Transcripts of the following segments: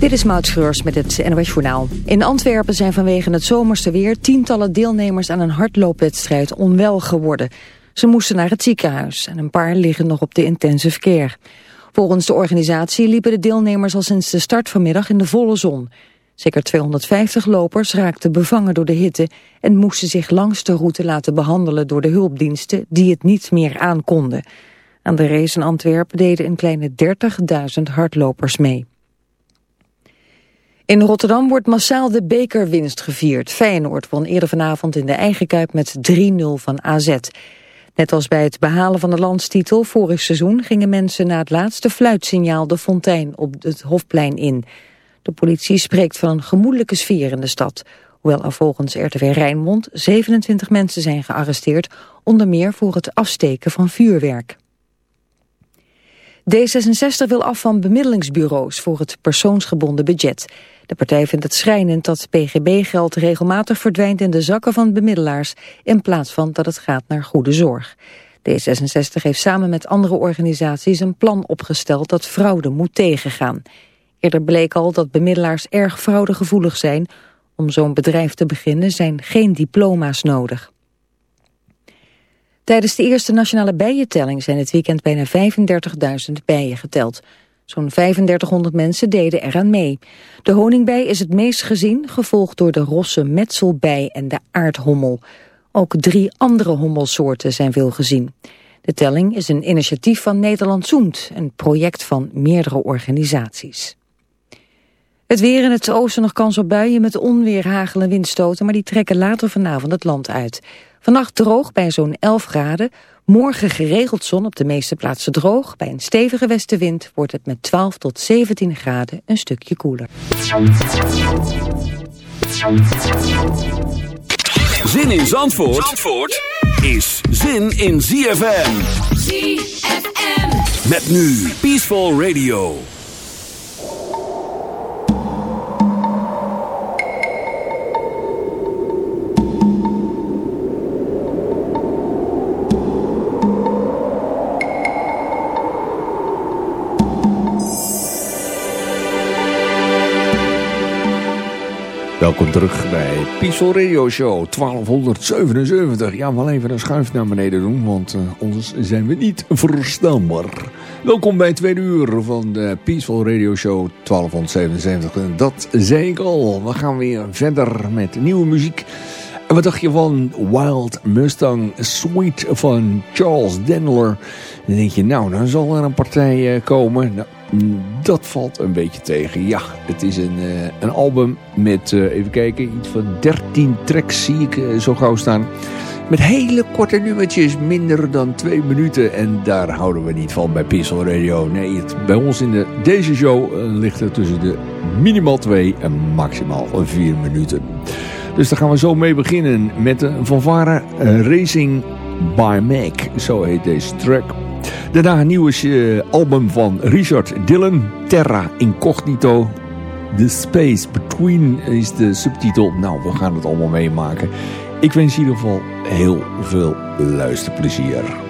Dit is Maud Schreurs met het NOS Journaal. In Antwerpen zijn vanwege het zomerse weer tientallen deelnemers aan een hardloopwedstrijd onwel geworden. Ze moesten naar het ziekenhuis en een paar liggen nog op de intensive care. Volgens de organisatie liepen de deelnemers al sinds de start vanmiddag in de volle zon. Zeker 250 lopers raakten bevangen door de hitte en moesten zich langs de route laten behandelen door de hulpdiensten die het niet meer aankonden. Aan de race in Antwerpen deden een kleine 30.000 hardlopers mee. In Rotterdam wordt massaal de bekerwinst gevierd. Feyenoord won eerder vanavond in de eigen kuip met 3-0 van AZ. Net als bij het behalen van de landstitel vorig seizoen... gingen mensen na het laatste fluitsignaal de fontein op het Hofplein in. De politie spreekt van een gemoedelijke sfeer in de stad. Hoewel er volgens RTV Rijnmond 27 mensen zijn gearresteerd... onder meer voor het afsteken van vuurwerk. D66 wil af van bemiddelingsbureaus voor het persoonsgebonden budget. De partij vindt het schrijnend dat PGB-geld regelmatig verdwijnt in de zakken van bemiddelaars... in plaats van dat het gaat naar goede zorg. D66 heeft samen met andere organisaties een plan opgesteld dat fraude moet tegengaan. Eerder bleek al dat bemiddelaars erg fraudegevoelig zijn. Om zo'n bedrijf te beginnen zijn geen diploma's nodig. Tijdens de eerste nationale bijentelling zijn het weekend bijna 35.000 bijen geteld. Zo'n 3500 mensen deden eraan mee. De honingbij is het meest gezien, gevolgd door de rosse metselbij en de aardhommel. Ook drie andere hommelsoorten zijn veel gezien. De telling is een initiatief van Nederland Zoemt, een project van meerdere organisaties. Het weer in het oosten nog kans op buien met onweer, hagel en windstoten, maar die trekken later vanavond het land uit. Vannacht droog bij zo'n 11 graden. Morgen geregeld zon op de meeste plaatsen droog. Bij een stevige westenwind wordt het met 12 tot 17 graden een stukje koeler. Zin in Zandvoort, Zandvoort is zin in ZFM. ZFM. Met nu Peaceful Radio. Welkom terug bij Peaceful Radio Show 1277. Ja, wel even een schuif naar beneden doen, want uh, anders zijn we niet verstaanbaar. Welkom bij het tweede uur van de Peaceful Radio Show 1277. En dat zei ik al, we gaan weer verder met nieuwe muziek. En wat dacht je van Wild Mustang Suite van Charles Denler? Dan denk je, nou, dan zal er een partij uh, komen... Nou, dat valt een beetje tegen. Ja, het is een, uh, een album met, uh, even kijken, iets van 13 tracks zie ik uh, zo gauw staan. Met hele korte nummertjes, minder dan twee minuten. En daar houden we niet van bij Pixel Radio. Nee, bij ons in de, deze show ligt er tussen de minimaal twee en maximaal vier minuten. Dus daar gaan we zo mee beginnen met de Vanvara Racing by Mac. Zo heet deze track. Daarna een nieuwe uh, album van Richard Dillon, Terra Incognito. The Space Between is de subtitel. Nou, we gaan het allemaal meemaken. Ik wens in ieder geval heel veel luisterplezier.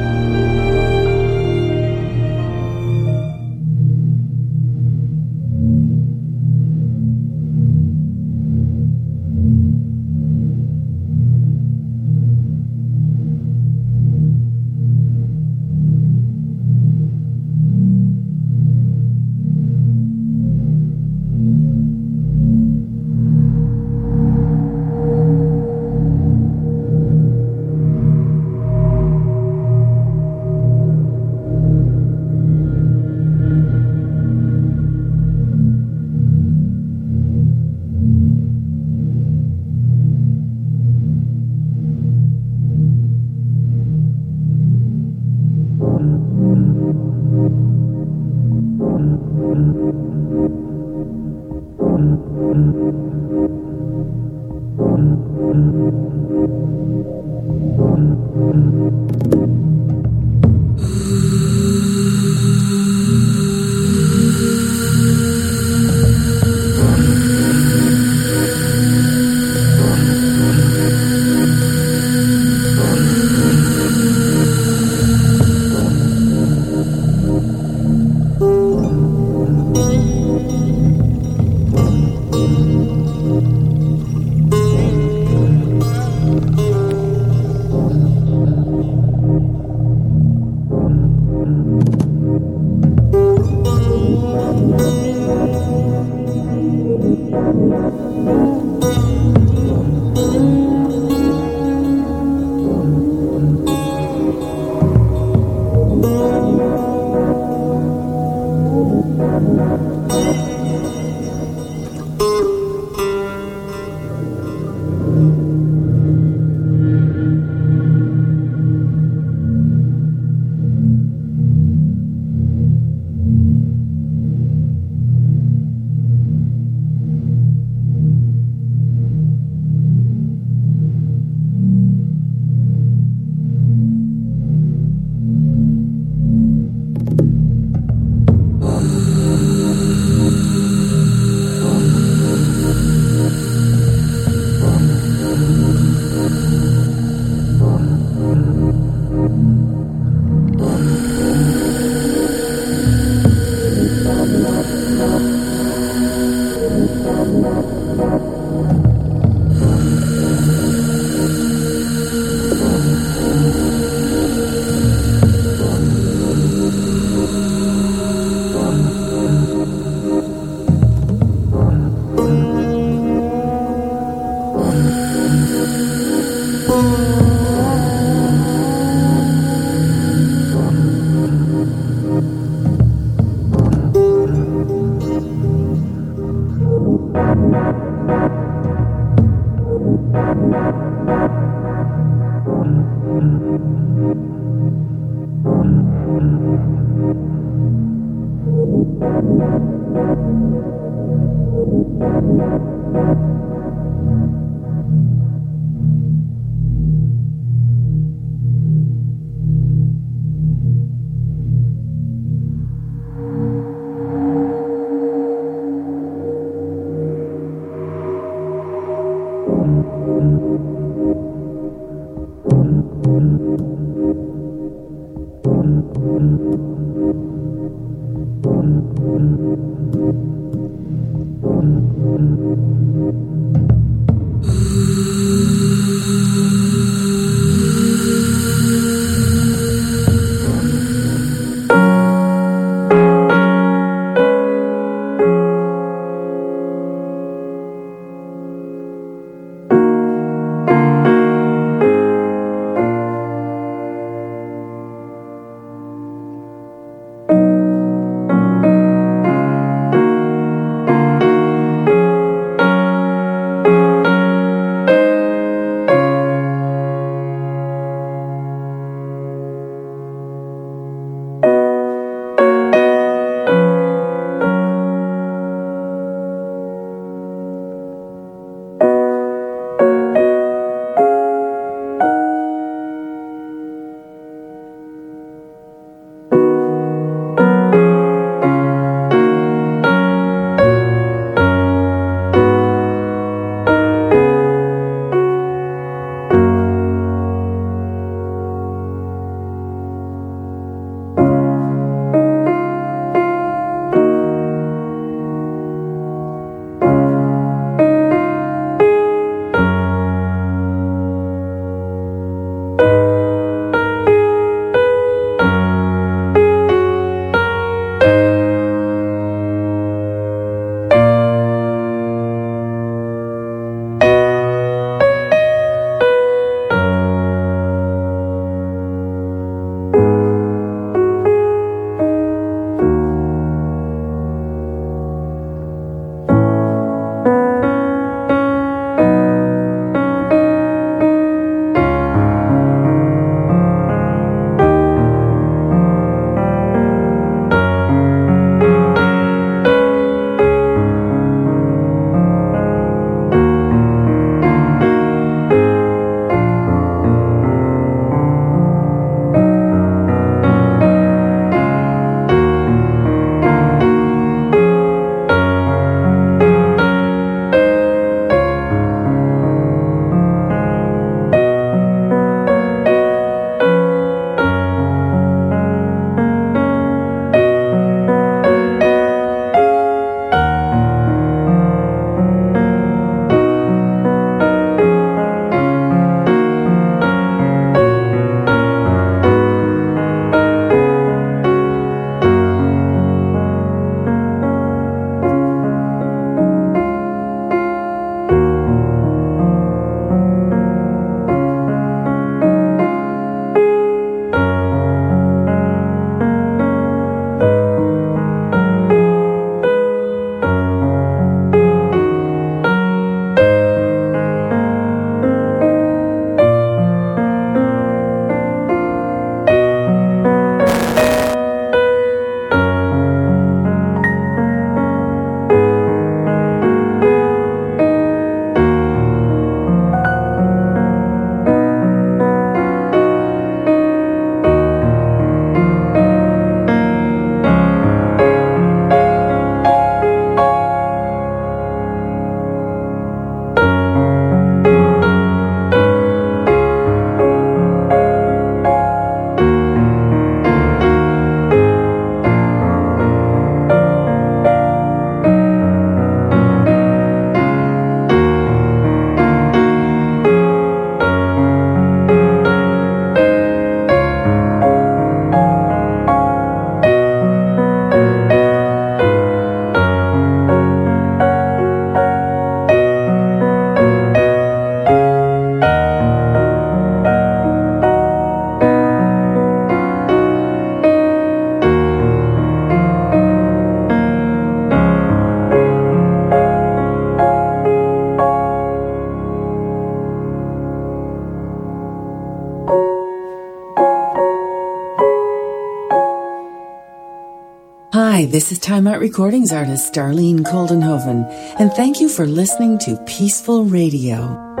This is Time Out Recordings artist Darlene Koldenhoven, and thank you for listening to Peaceful Radio.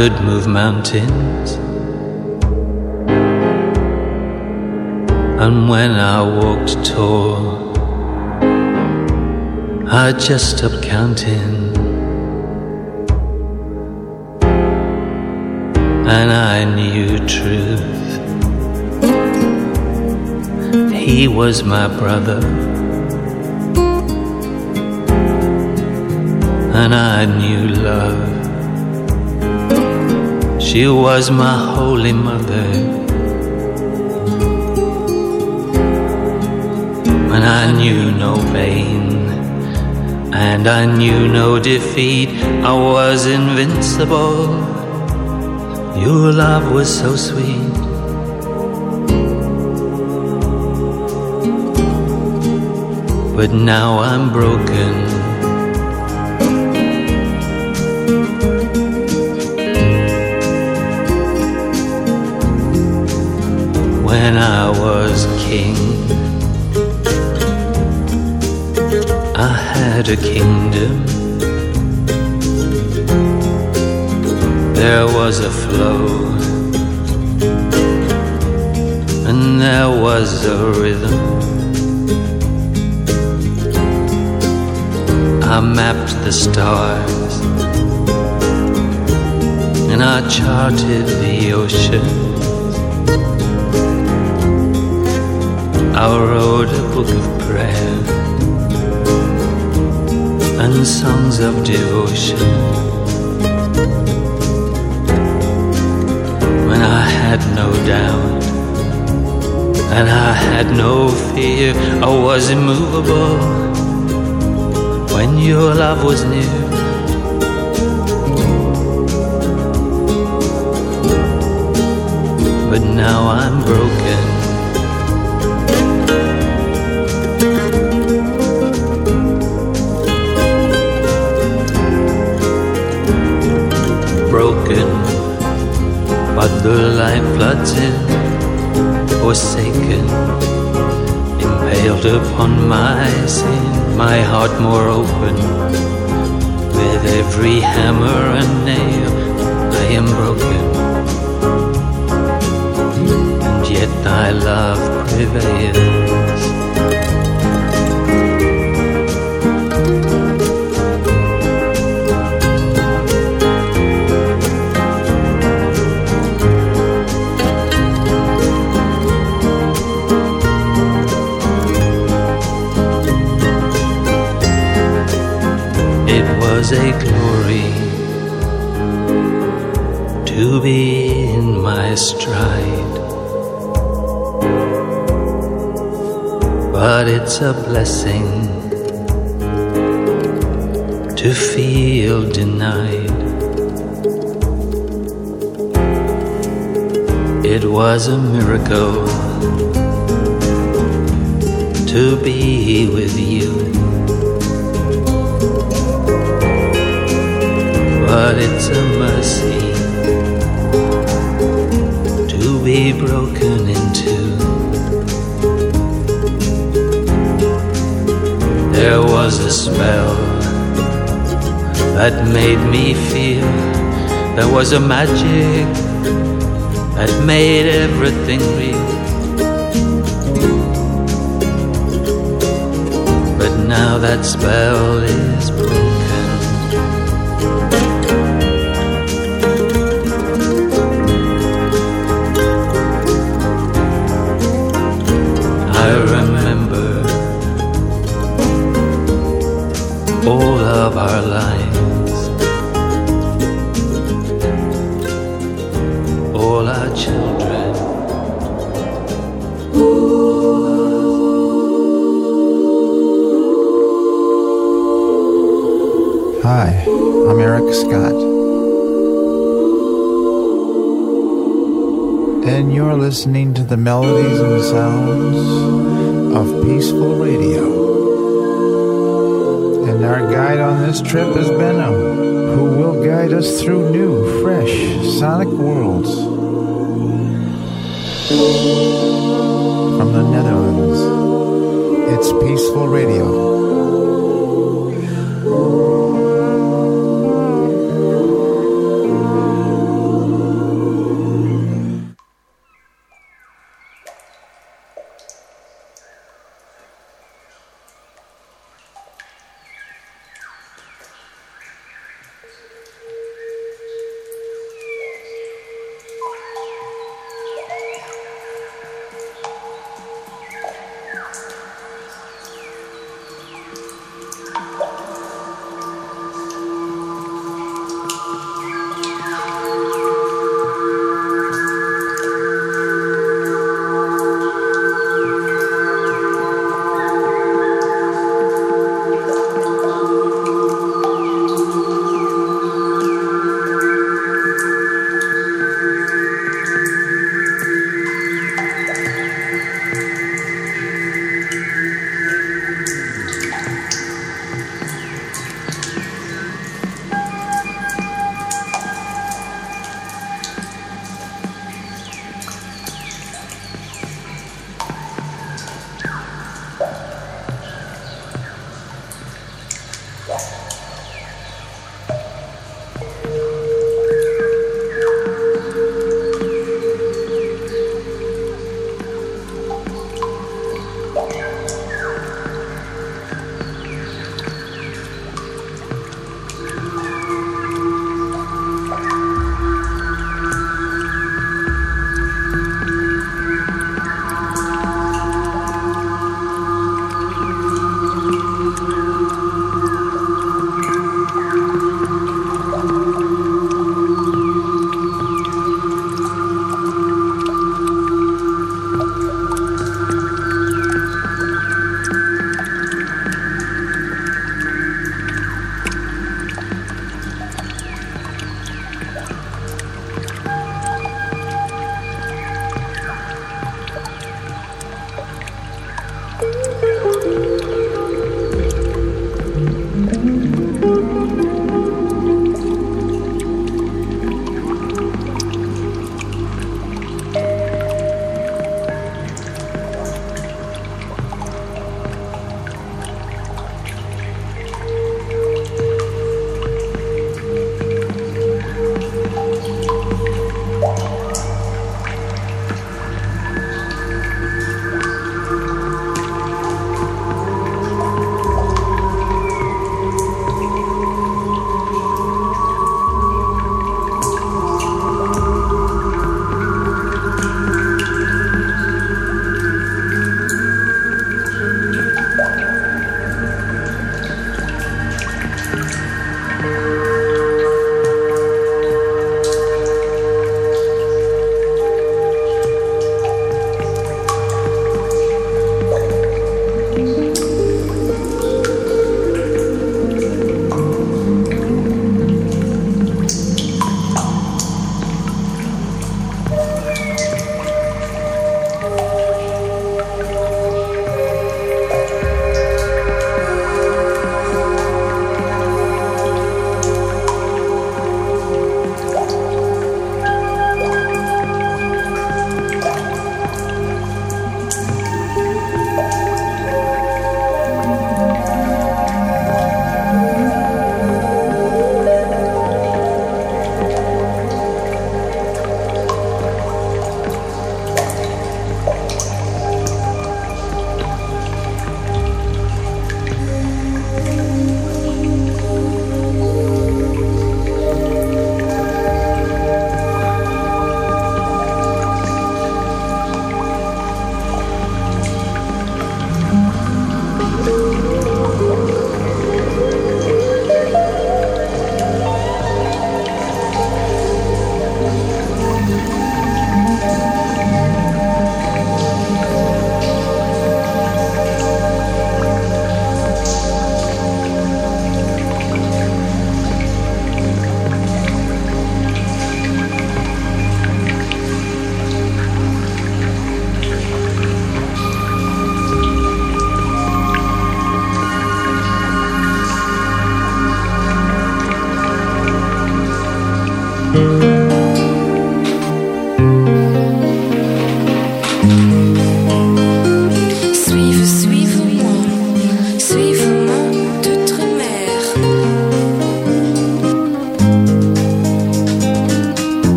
Could move mountains. And when I walked tall, I just stopped counting. And I knew truth. He was my brother. And I knew love. She was my holy mother. And I knew no pain, and I knew no defeat. I was invincible. Your love was so sweet. But now I'm broken. When I was king. I had a kingdom. There was a flow, and there was a rhythm. I mapped the stars, and I charted the ocean. I wrote a book of prayer and songs of devotion. When I had no doubt and I had no fear, I was immovable when your love was near. But now I'm broken. The light floods in, forsaken, impaled upon my sin, my heart more open. With every hammer and nail, I am broken. And yet thy love prevails. A glory to be in my stride. But it's a blessing to feel denied. It was a miracle to be with you. But it's a mercy to be broken into. There was a spell that made me feel there was a magic that made everything real. But now that spell is broken. You're listening to the melodies and sounds of Peaceful Radio. And our guide on this trip is Benno, who will guide us through new, fresh sonic worlds. From the Netherlands, it's Peaceful Radio.